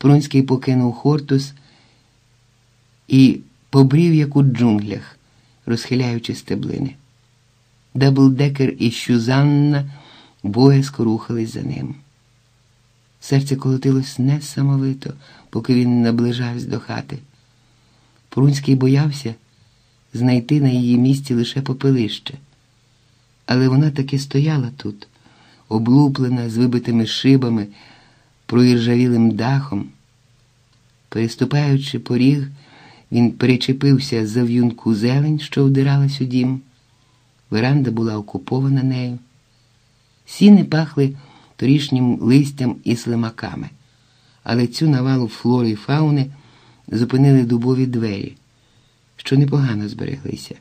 Прунський покинув Хортус і побрів, як у джунглях, розхиляючи стеблини. Даблдекер і Щузанна боязко рухались за ним. Серце колотилось несамовито, поки він наближався до хати. Прунський боявся знайти на її місці лише попелище, але вона таки стояла тут, облуплена з вибитими шибами, проіржавілим дахом. Переступаючи поріг, він перечепився за в'юнку зелень, що вдиралась у дім. Веранда була окупована нею. Сіни пахли торішнім листям і слимаками, але цю навалу флори і фауни зупинили дубові двері, що непогано збереглися.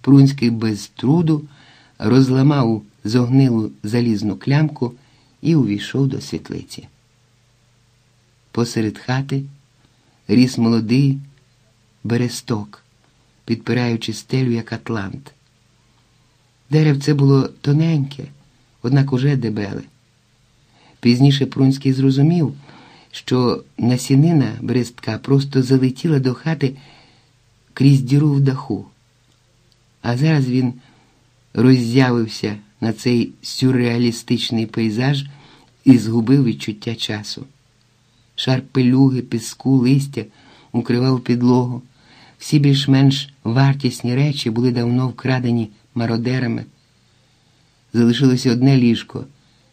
Прунський без труду розламав зогнилу залізну клямку і увійшов до світлиці. Посеред хати ріс молодий бересток, підпираючи стелю, як атлант. Деревце було тоненьке, однак уже дебеле. Пізніше Прунський зрозумів, що насінина берестка просто залетіла до хати крізь діру в даху. А зараз він роззявився на цей сюрреалістичний пейзаж і згубив відчуття часу. Шар пилюги, піску, листя укривав підлогу. Всі більш-менш вартісні речі були давно вкрадені мародерами. Залишилося одне ліжко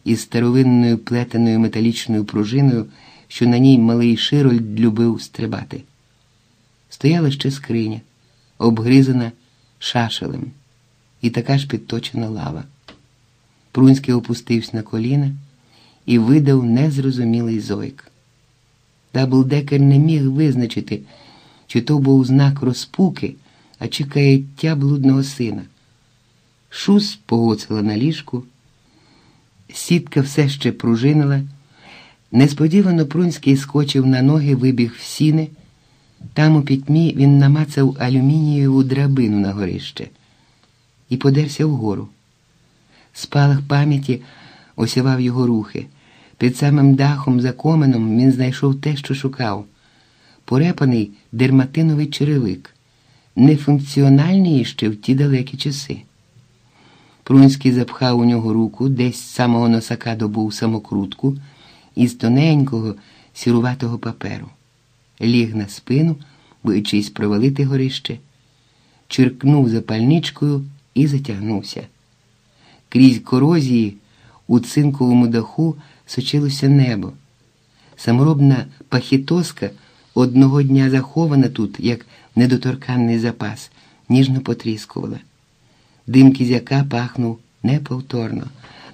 із старовинною плетеною металічною пружиною, що на ній малий Широльд любив стрибати. Стояла ще скриня, обгризана шашелем, і така ж підточена лава. Прунський опустився на коліна і видав незрозумілий зойк. Даблдекер не міг визначити, чи то був знак розпуки, а чи каяття блудного сина. Шус погоцила на ліжку, сітка все ще пружинила. Несподівано Прунський скочив на ноги, вибіг в сіни. Там у пітьмі він намацав алюмінієву драбину на горище і подерся вгору. Спалах пам'яті осявав його рухи. Під самим дахом за коменом він знайшов те, що шукав порепаний дерматиновий черевик, нефункціональний ще в ті далекі часи. Прунський запхав у нього руку, десь з самого носака добув самокрутку із тоненького сіруватого паперу, ліг на спину, боючись провалити горище, черкнув запальничкою і затягнувся. Крізь корозії у цинковому даху сочилося небо. Саморобна пахітоска одного дня захована тут, як недоторканний запас, ніжно потріскувала. Дим кізяка пахнув неповторно,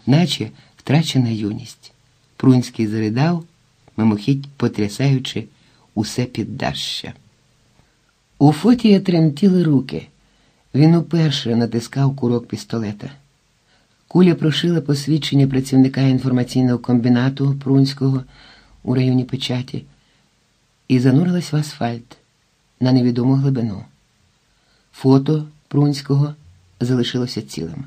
наче втрачена юність. Прунський заридав, мимохідь потрясаючи усе піддаща. У Фотія тремтіли руки. Він уперше натискав курок пістолета. Куля прошила посвідчення працівника інформаційного комбінату Прунського у районі печаті і занурилась в асфальт на невідому глибину. Фото Прунського залишилося цілим.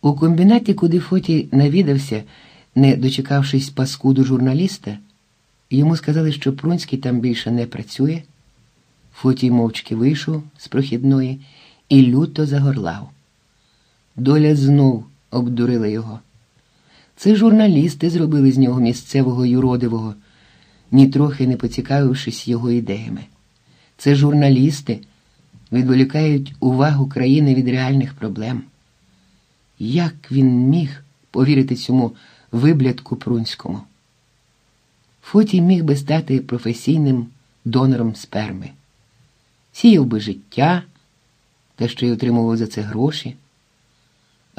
У комбінаті, куди Фотій навідався, не дочекавшись паскуду журналіста, йому сказали, що Прунський там більше не працює. Фотій мовчки вийшов з прохідної і люто загорлав. Доля знов обдурила його. Це журналісти зробили з нього місцевого юродивого, нітрохи не поцікавившись його ідеями. Це журналісти відволікають увагу країни від реальних проблем. Як він міг повірити цьому виблядку Прунському? Фотій міг би стати професійним донором сперми, сіяв би життя, та ще й отримував за це гроші.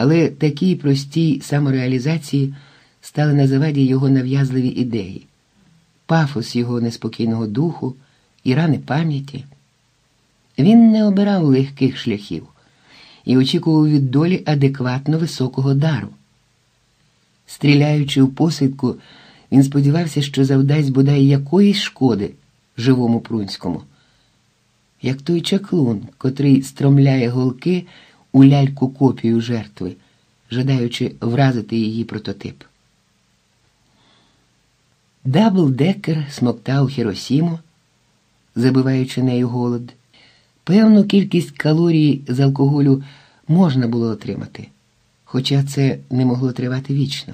Але такій простій самореалізації стали на заваді його нав'язливі ідеї, пафос його неспокійного духу і рани пам'яті. Він не обирав легких шляхів і очікував від долі адекватно високого дару. Стріляючи у посвідку, він сподівався, що завдасть бодай якоїсь шкоди живому Прунському, як той чаклун, котрий стромляє голки у ляльку копію жертви, жадаючи вразити її прототип. Даблдекер смоктав Хіросіму, забиваючи нею голод. Певну кількість калорій з алкоголю можна було отримати, хоча це не могло тривати вічно.